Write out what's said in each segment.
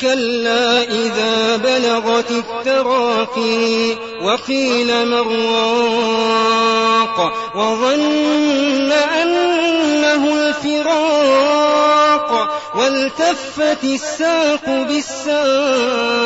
كلا إذا بلغت التراقي وقيل مراق وظن أنه الفراق والتفت الساق بالساق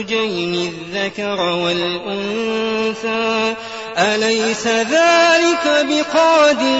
الزوجين الذكر والأنثى. أليس ذلك بقادر